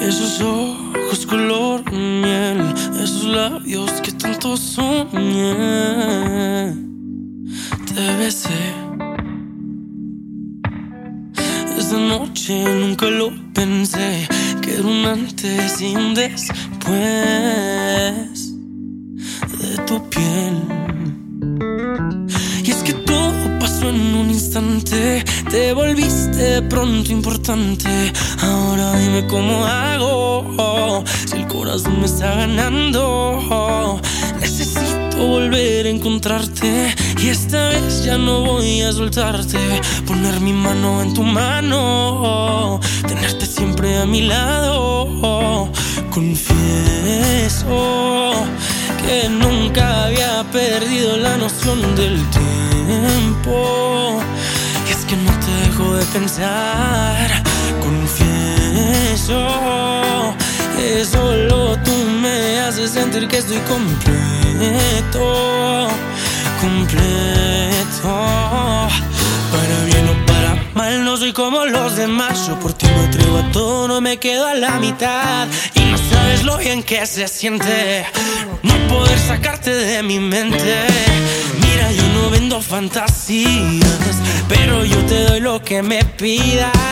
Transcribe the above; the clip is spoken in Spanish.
Esos ojos color miel, esos labios que tanto soñé. Te besé. Esa noche nunca lo pensé, que era un antes y un después de tu piel. Y es que todo pasó en un instante, te volviste pronto importante. Ahora dime cómo hago, si el corazón me está ganando. Necesito volver a encontrarte y esta vez ya no voy a soltarte. Poner mi mano en tu mano, tenerte siempre a mi lado. Confieso que nunca había perdido la noción del tiempo. Y es que no pensar. Confieso que solo tú me haces sentir que estoy completo. Completo. Para bien o para mal, no soy como los demás. Yo por ti me atrevo a todo, no me quedo a la mitad. Sabes lo bien que se siente no poder sacarte de mi mente. Mira, yo no vendo fantasías, pero yo te doy lo que me pidas.